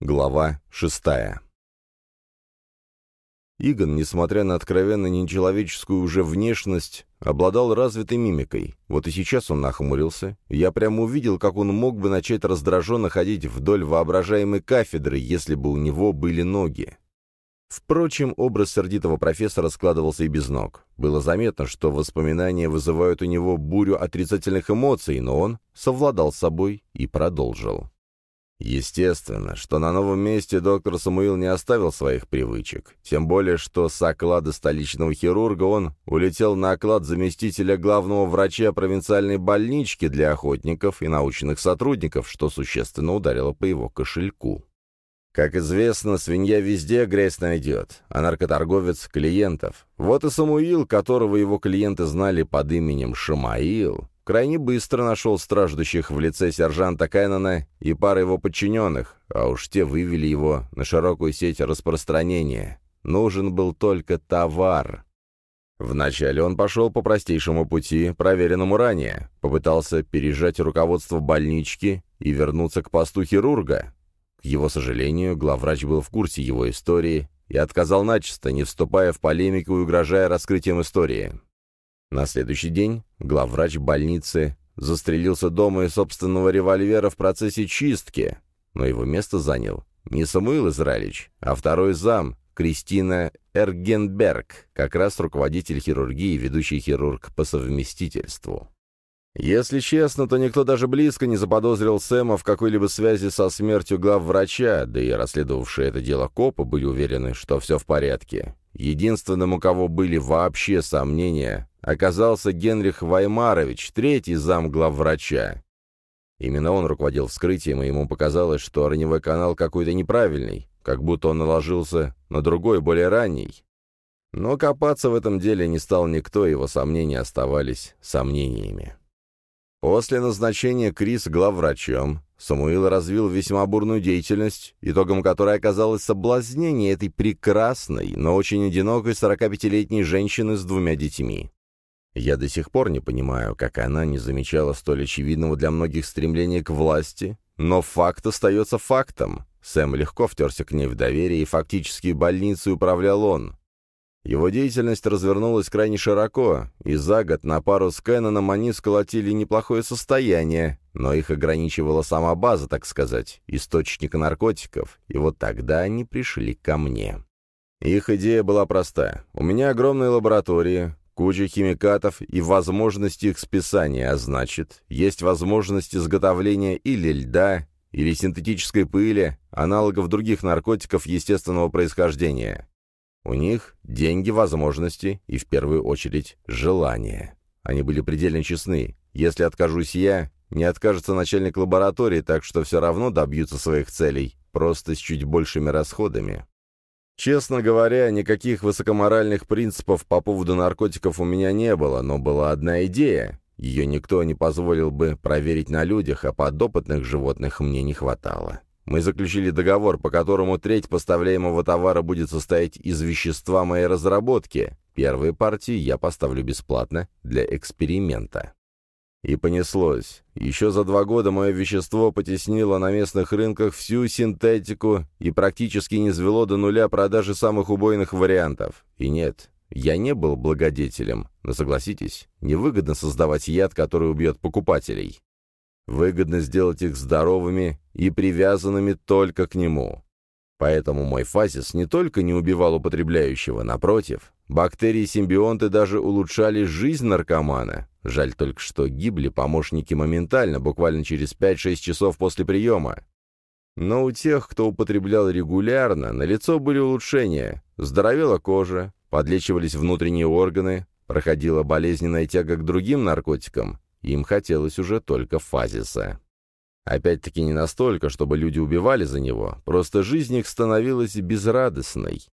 Глава шестая Игон, несмотря на откровенно нечеловеческую уже внешность, обладал развитой мимикой. Вот и сейчас он нахмурился. Я прямо увидел, как он мог бы начать раздраженно ходить вдоль воображаемой кафедры, если бы у него были ноги. Впрочем, образ сердитого профессора складывался и без ног. Было заметно, что воспоминания вызывают у него бурю отрицательных эмоций, но он совладал с собой и продолжил. Естественно, что на новом месте доктор Самуил не оставил своих привычек, тем более, что с оклада столичного хирурга он улетел на оклад заместителя главного врача провинциальной больнички для охотников и научных сотрудников, что существенно ударило по его кошельку. Как известно, свинья везде грязь найдет, а наркоторговец — клиентов. Вот и Самуил, которого его клиенты знали под именем Шамаил, крайне быстро нашел страждущих в лице сержанта Кайнона и пары его подчиненных, а уж те вывели его на широкую сеть распространения. Нужен был только товар. Вначале он пошел по простейшему пути, проверенному ранее, попытался пережать руководство больнички и вернуться к посту хирурга. К его сожалению, главврач был в курсе его истории и отказал начисто, не вступая в полемику и угрожая раскрытием истории. На следующий день главврач больницы застрелился дома из собственного револьвера в процессе чистки, но его место занял не Самуил Израилевич, а второй зам, Кристина Эргенберг, как раз руководитель хирургии и ведущий хирург по совместительству. Если честно, то никто даже близко не заподозрил Сэма в какой-либо связи со смертью главврача, да и расследовавшие это дело копы были уверены, что все в порядке. Единственным, у кого были вообще сомнения, оказался Генрих Ваймарович, третий зам главврача. Именно он руководил вскрытием, и ему показалось, что раневой канал какой-то неправильный, как будто он наложился на другой, более ранний. Но копаться в этом деле не стал никто, его сомнения оставались сомнениями. После назначения Крис главврачом, Самуил развил весьма бурную деятельность, итогом которой оказалось соблазнение этой прекрасной, но очень одинокой 45-летней женщины с двумя детьми. Я до сих пор не понимаю, как она не замечала столь очевидного для многих стремления к власти, но факт остается фактом. Сэм легко втерся к ней в доверие, и фактически больницей управлял он. Его деятельность развернулась крайне широко, и за год на пару с Кэноном они сколотили неплохое состояние, но их ограничивала сама база, так сказать, источник наркотиков, и вот тогда они пришли ко мне. Их идея была проста. У меня огромная лаборатория, куча химикатов и возможности их списания, а значит, есть возможность изготовления или льда, или синтетической пыли, аналогов других наркотиков естественного происхождения. У них деньги, возможности и, в первую очередь, желания. Они были предельно честны. Если откажусь я, не откажется начальник лаборатории, так что все равно добьются своих целей, просто с чуть большими расходами. Честно говоря, никаких высокоморальных принципов по поводу наркотиков у меня не было, но была одна идея. Ее никто не позволил бы проверить на людях, а подопытных животных мне не хватало. Мы заключили договор, по которому треть поставляемого товара будет состоять из вещества моей разработки. Первые партии я поставлю бесплатно для эксперимента. И понеслось. Еще за два года мое вещество потеснило на местных рынках всю синтетику и практически не свело до нуля продажи самых убойных вариантов. И нет, я не был благодетелем, но согласитесь, невыгодно создавать яд, который убьет покупателей. Выгодно сделать их здоровыми и привязанными только к нему. Поэтому мой фазис не только не убивал употребляющего, напротив, бактерии-симбионты даже улучшали жизнь наркомана. Жаль только, что гибли помощники моментально, буквально через 5-6 часов после приема. Но у тех, кто употреблял регулярно, на лицо были улучшения. Здоровела кожа, подлечивались внутренние органы, проходила болезненная тяга к другим наркотикам. Им хотелось уже только фазиса. Опять-таки не настолько, чтобы люди убивали за него, просто жизнь их становилась безрадостной.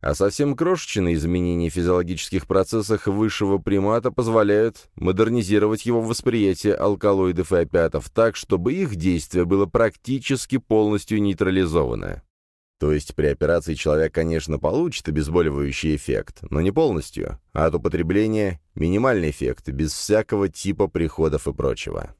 А совсем крошечные изменения в физиологических процессах высшего примата позволяют модернизировать его восприятие алкалоидов и опиатов так, чтобы их действие было практически полностью нейтрализовано. То есть при операции человек, конечно, получит обезболивающий эффект, но не полностью, а от употребления минимальный эффект, без всякого типа приходов и прочего.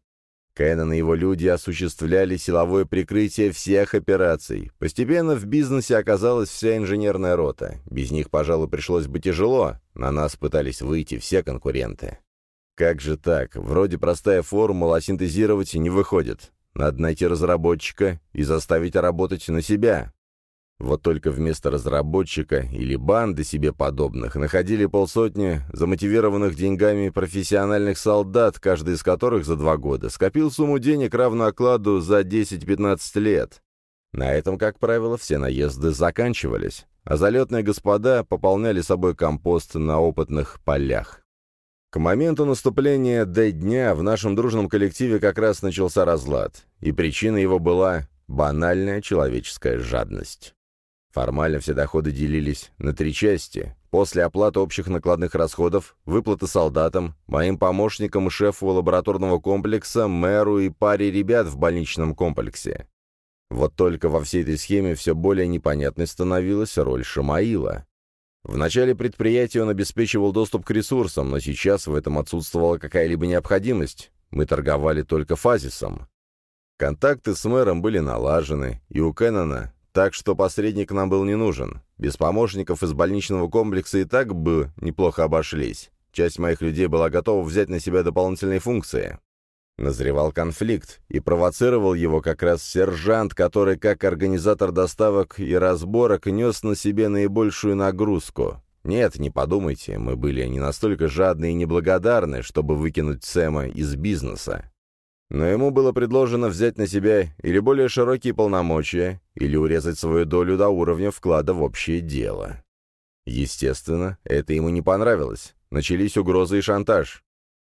Кэннон и его люди осуществляли силовое прикрытие всех операций. Постепенно в бизнесе оказалась вся инженерная рота. Без них, пожалуй, пришлось бы тяжело. На нас пытались выйти все конкуренты. Как же так? Вроде простая формула, а синтезировать не выходит. Надо найти разработчика и заставить работать на себя. Вот только вместо разработчика или банды себе подобных находили полсотни замотивированных деньгами профессиональных солдат, каждый из которых за два года скопил сумму денег, равную окладу за 10-15 лет. На этом, как правило, все наезды заканчивались, а залетные господа пополняли собой компост на опытных полях. К моменту наступления Д-дня в нашем дружном коллективе как раз начался разлад, и причина его была банальная человеческая жадность. Формально все доходы делились на три части. После оплаты общих накладных расходов, выплаты солдатам, моим помощникам и шефу лабораторного комплекса, мэру и паре ребят в больничном комплексе. Вот только во всей этой схеме все более непонятной становилась роль Шамаила. В начале предприятия он обеспечивал доступ к ресурсам, но сейчас в этом отсутствовала какая-либо необходимость. Мы торговали только фазисом. Контакты с мэром были налажены, и у Кеннона так что посредник нам был не нужен. Без помощников из больничного комплекса и так бы неплохо обошлись. Часть моих людей была готова взять на себя дополнительные функции. Назревал конфликт, и провоцировал его как раз сержант, который, как организатор доставок и разборок, нес на себе наибольшую нагрузку. Нет, не подумайте, мы были не настолько жадны и неблагодарны, чтобы выкинуть Сэма из бизнеса. Но ему было предложено взять на себя или более широкие полномочия, или урезать свою долю до уровня вклада в общее дело. Естественно, это ему не понравилось. Начались угрозы и шантаж.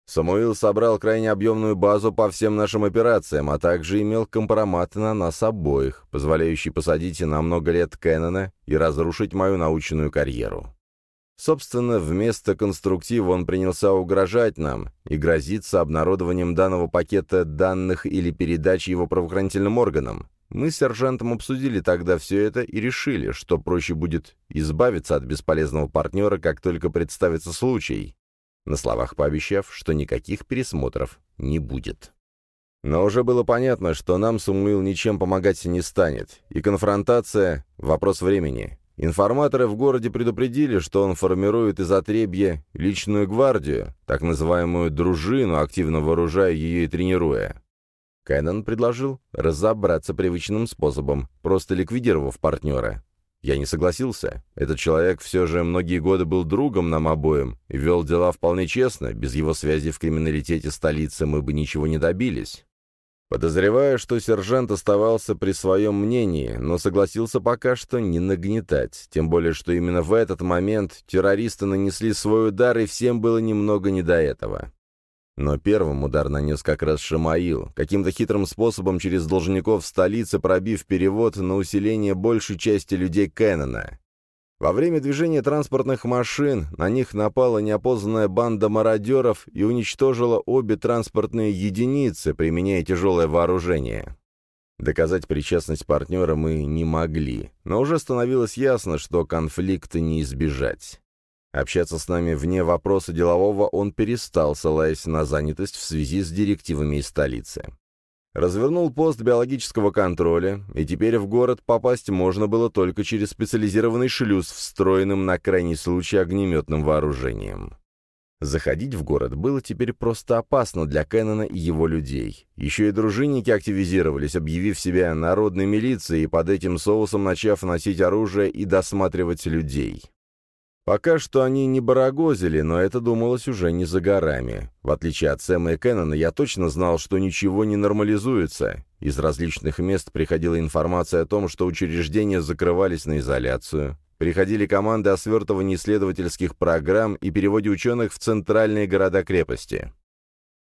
Самуил собрал крайне объемную базу по всем нашим операциям, а также имел компромат на нас обоих, позволяющий посадить на много лет Кэннона и разрушить мою научную карьеру. Собственно, вместо конструктива он принялся угрожать нам и грозиться обнародованием данного пакета данных или передачей его правоохранительным органам. Мы с сержантом обсудили тогда все это и решили, что проще будет избавиться от бесполезного партнера, как только представится случай, на словах пообещав, что никаких пересмотров не будет. Но уже было понятно, что нам Самуил ничем помогать не станет, и конфронтация — вопрос времени. Информаторы в городе предупредили, что он формирует из отребья личную гвардию, так называемую дружину, активно вооружая ее и тренируя. Кайнан предложил разобраться привычным способом, просто ликвидировав партнера. Я не согласился. Этот человек все же многие годы был другом нам обоим и вел дела вполне честно, без его связи в криминалитете столицы мы бы ничего не добились. Подозреваю, что сержант оставался при своем мнении, но согласился пока что не нагнетать, тем более, что именно в этот момент террористы нанесли свой удар, и всем было немного не до этого. Но первым удар нанес как раз Шамаил, каким-то хитрым способом через должников столицы пробив перевод на усиление большей части людей Кэннона. Во время движения транспортных машин на них напала неопознанная банда мародеров и уничтожила обе транспортные единицы, применяя тяжелое вооружение. Доказать причастность партнера мы не могли, но уже становилось ясно, что конфликта не избежать. Общаться с нами вне вопроса делового он перестал, ссылаясь на занятость в связи с директивами из столицы развернул пост биологического контроля, и теперь в город попасть можно было только через специализированный шлюз, встроенным на крайний случай огнеметным вооружением. Заходить в город было теперь просто опасно для Кеннона и его людей. Еще и дружинники активизировались, объявив себя народной милицией и под этим соусом начав носить оружие и досматривать людей. Пока что они не барагозили, но это думалось уже не за горами. В отличие от Сэма и Кеннона, я точно знал, что ничего не нормализуется. Из различных мест приходила информация о том, что учреждения закрывались на изоляцию. Приходили команды о свертывании исследовательских программ и переводе ученых в центральные города-крепости.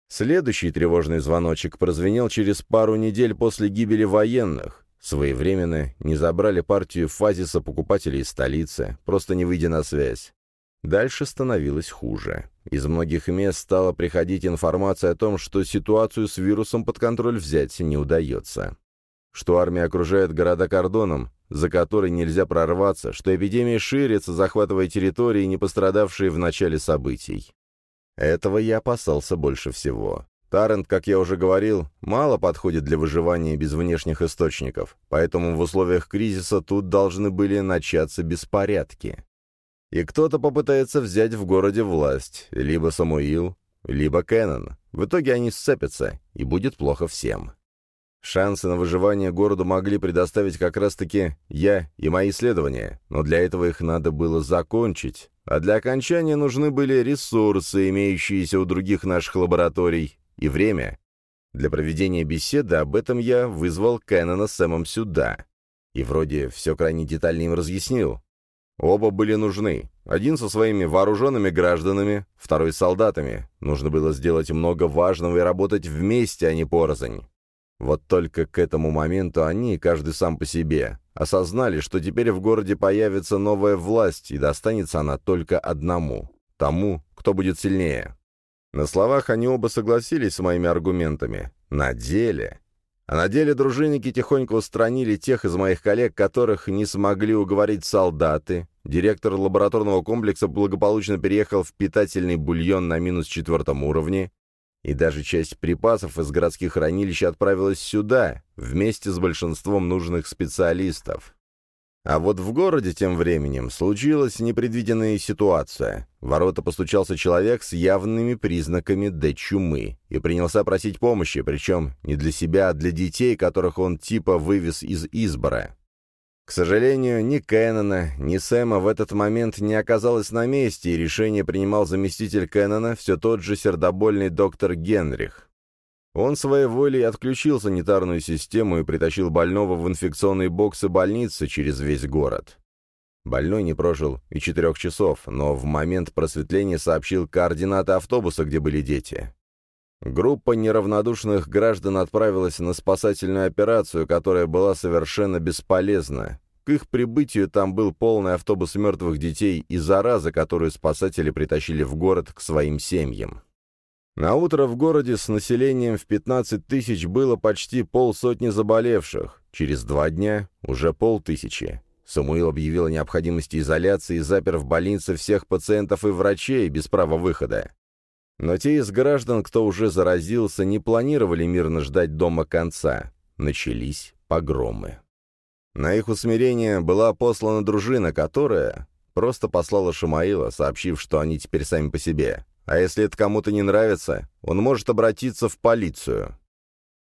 Следующий тревожный звоночек прозвенел через пару недель после гибели военных. Своевременно не забрали партию фазиса покупателей из столицы, просто не выйдя на связь. Дальше становилось хуже. Из многих мест стала приходить информация о том, что ситуацию с вирусом под контроль взять не удается. Что армия окружает города кордоном, за который нельзя прорваться, что эпидемия ширится, захватывая территории, не пострадавшие в начале событий. Этого я опасался больше всего. Таррент, как я уже говорил, мало подходит для выживания без внешних источников, поэтому в условиях кризиса тут должны были начаться беспорядки. И кто-то попытается взять в городе власть, либо Самуил, либо Кеннон. В итоге они сцепятся, и будет плохо всем. Шансы на выживание городу могли предоставить как раз-таки я и мои исследования, но для этого их надо было закончить, а для окончания нужны были ресурсы, имеющиеся у других наших лабораторий, и время. Для проведения беседы об этом я вызвал Кэннона с Сэмом сюда. И вроде все крайне детально им разъяснил. Оба были нужны. Один со своими вооруженными гражданами, второй с солдатами. Нужно было сделать много важного и работать вместе, а не порознь. Вот только к этому моменту они, каждый сам по себе, осознали, что теперь в городе появится новая власть, и достанется она только одному — тому, кто будет сильнее. На словах они оба согласились с моими аргументами. На деле... А на деле дружинники тихонько устранили тех из моих коллег, которых не смогли уговорить солдаты. Директор лабораторного комплекса благополучно переехал в питательный бульон на минус четвертом уровне, и даже часть припасов из городских хранилищ отправилась сюда, вместе с большинством нужных специалистов. А вот в городе тем временем случилась непредвиденная ситуация. В ворота постучался человек с явными признаками Д-чумы и принялся просить помощи, причем не для себя, а для детей, которых он типа вывез из Избора. К сожалению, ни Кэннона, ни Сэма в этот момент не оказалось на месте, и решение принимал заместитель Кэннона, все тот же сердобольный доктор Генрих. Он своей волей отключил санитарную систему и притащил больного в инфекционные боксы больницы через весь город. Больной не прожил и четырех часов, но в момент просветления сообщил координаты автобуса, где были дети. Группа неравнодушных граждан отправилась на спасательную операцию, которая была совершенно бесполезна. К их прибытию там был полный автобус мертвых детей и зараза, которую спасатели притащили в город к своим семьям. На утро в городе с населением в 15 тысяч было почти полсотни заболевших, через два дня уже полтысячи. Самуил объявил о необходимости изоляции и запер в больнице всех пациентов и врачей без права выхода. Но те из граждан, кто уже заразился, не планировали мирно ждать дома конца. Начались погромы. На их усмирение была послана дружина, которая просто послала Шамаила, сообщив, что они теперь сами по себе. А если это кому-то не нравится, он может обратиться в полицию.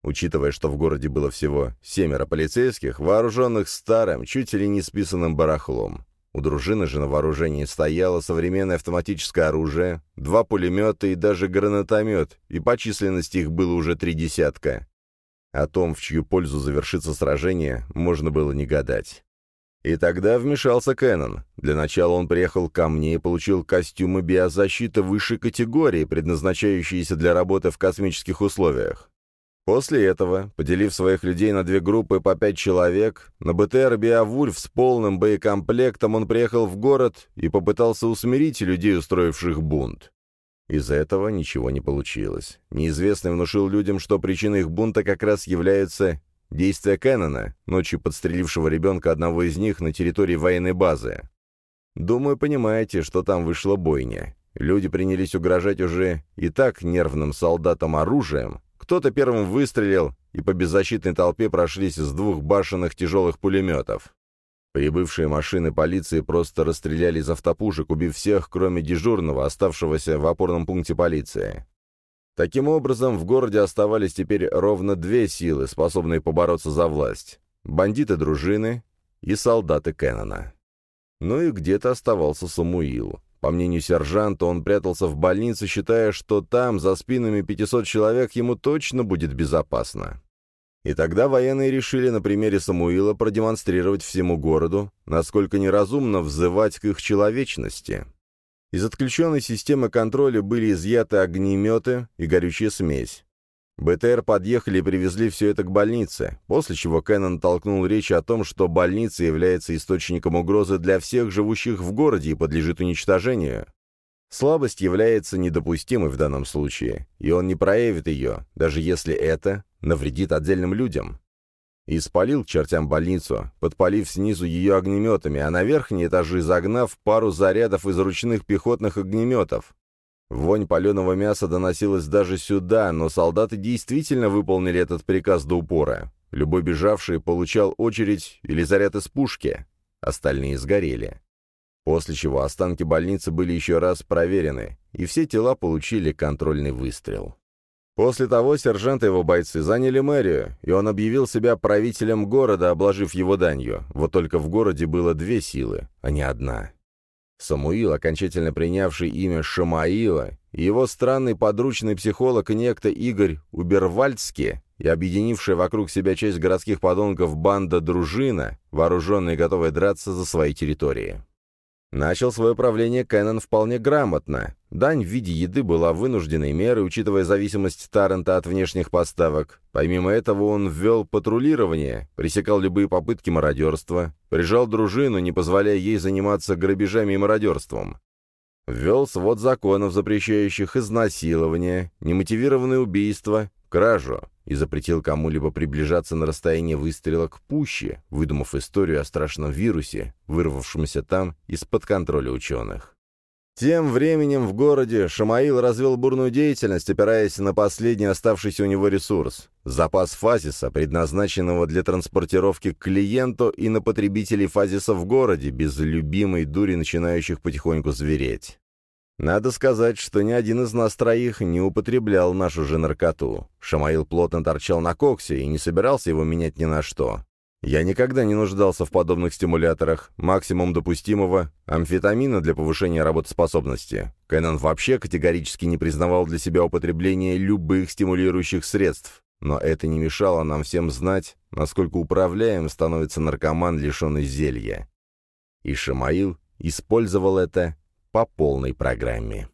Учитывая, что в городе было всего семеро полицейских, вооруженных старым, чуть ли не списанным барахлом, у дружины же на вооружении стояло современное автоматическое оружие, два пулемета и даже гранатомет, и по численности их было уже три десятка. О том, в чью пользу завершится сражение, можно было не гадать. И тогда вмешался Кэннон. Для начала он приехал ко мне и получил костюмы биозащиты высшей категории, предназначающиеся для работы в космических условиях. После этого, поделив своих людей на две группы по пять человек, на БТР «Биовульф» с полным боекомплектом он приехал в город и попытался усмирить людей, устроивших бунт. Из этого ничего не получилось. Неизвестный внушил людям, что причиной их бунта как раз являются действия Кэннона, ночью подстрелившего ребенка одного из них на территории военной базы. Думаю, понимаете, что там вышла бойня. Люди принялись угрожать уже и так нервным солдатам оружием, кто-то первым выстрелил, и по беззащитной толпе прошлись с двух башенных тяжелых пулеметов. Прибывшие машины полиции просто расстреляли из автопушек, убив всех, кроме дежурного, оставшегося в опорном пункте полиции. Таким образом, в городе оставались теперь ровно две силы, способные побороться за власть. Бандиты дружины и солдаты Кеннона. Ну и где-то оставался Самуил. По мнению сержанта, он прятался в больнице, считая, что там, за спинами 500 человек, ему точно будет безопасно. И тогда военные решили на примере Самуила продемонстрировать всему городу, насколько неразумно взывать к их человечности. Из отключенной системы контроля были изъяты огнеметы и горючая смесь. БТР подъехали и привезли все это к больнице, после чего Кеннон толкнул речь о том, что больница является источником угрозы для всех живущих в городе и подлежит уничтожению. Слабость является недопустимой в данном случае, и он не проявит ее, даже если это навредит отдельным людям. И спалил чертям больницу, подпалив снизу ее огнеметами, а на верхние этажи загнав пару зарядов из ручных пехотных огнеметов. Вонь паленого мяса доносилась даже сюда, но солдаты действительно выполнили этот приказ до упора. Любой бежавший получал очередь или заряд из пушки. Остальные сгорели. После чего останки больницы были еще раз проверены, и все тела получили контрольный выстрел. После того сержант и его бойцы заняли мэрию, и он объявил себя правителем города, обложив его данью. Вот только в городе было две силы, а не одна. Самуил, окончательно принявший имя Шамаила, и его странный подручный психолог некто Игорь Убервальдский и объединившая вокруг себя часть городских подонков банда-дружина, вооруженная и готовая драться за свои территории. Начал свое правление Кэннон вполне грамотно. Дань в виде еды была вынужденной мерой, учитывая зависимость Таррента от внешних поставок. Помимо этого он ввел патрулирование, пресекал любые попытки мародерства, прижал дружину, не позволяя ей заниматься грабежами и мародерством. Ввел свод законов, запрещающих изнасилование, немотивированное убийство, кражу и запретил кому-либо приближаться на расстояние выстрела к пуще, выдумав историю о страшном вирусе, вырвавшемся там из-под контроля ученых. Тем временем в городе Шамаил развел бурную деятельность, опираясь на последний оставшийся у него ресурс – запас фазиса, предназначенного для транспортировки к клиенту и на потребителей фазиса в городе, без любимой дури, начинающих потихоньку звереть. Надо сказать, что ни один из нас троих не употреблял нашу же наркоту. Шамаил плотно торчал на коксе и не собирался его менять ни на что. Я никогда не нуждался в подобных стимуляторах. Максимум допустимого – амфетамина для повышения работоспособности. Кэнон вообще категорически не признавал для себя употребление любых стимулирующих средств. Но это не мешало нам всем знать, насколько управляем становится наркоман, лишенный зелья. И Шамаил использовал это по полной программе.